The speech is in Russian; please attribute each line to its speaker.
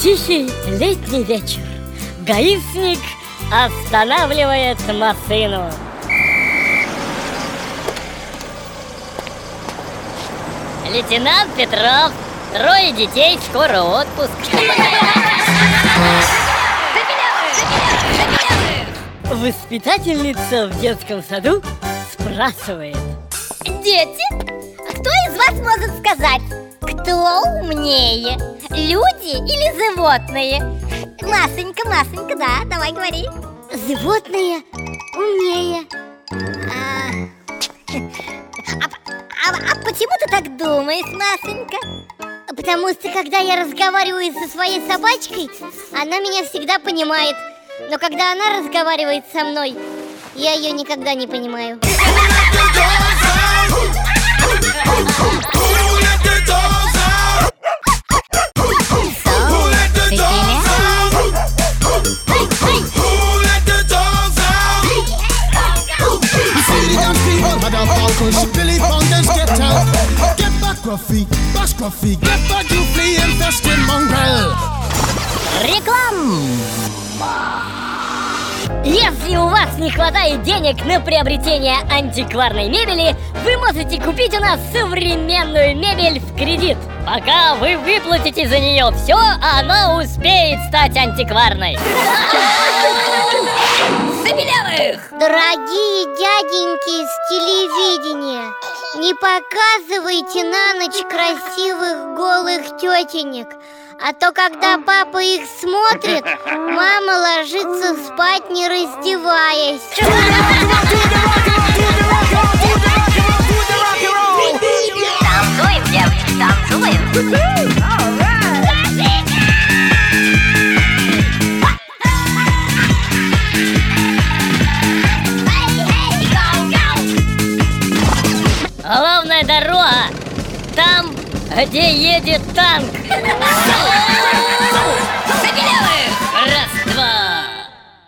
Speaker 1: Тихий летний вечер. Гаишник останавливает машину. Лейтенант Петров, трое детей, скоро отпуск. Воспитательница в детском саду спрашивает.
Speaker 2: Дети, кто из вас может сказать, кто умнее, люди или животные? Масонька, Масонька, да, давай говори
Speaker 3: Животные умнее
Speaker 2: А, а, а- а почему ты так думаешь, Масонька?
Speaker 3: Потому что когда я разговариваю со своей собачкой, она меня всегда понимает Но когда она разговаривает со мной, я ее никогда не понимаю
Speaker 4: Get back, Ruffy, bash Ruffy, get back, you flea infested mongrel.
Speaker 1: Реклам! Если у вас не хватает денег на приобретение антикварной мебели, вы можете купить у нас современную мебель в кредит. Пока вы выплатите за нее все, она успеет стать антикварной.
Speaker 3: Дорогие дяденьки с телевидения Не показывайте на ночь красивых голых тетенек А то когда папа их смотрит, мама ложится спать не раздеваясь.
Speaker 2: Танцуем, девочки, танцуем
Speaker 1: дорога там, где едет танк.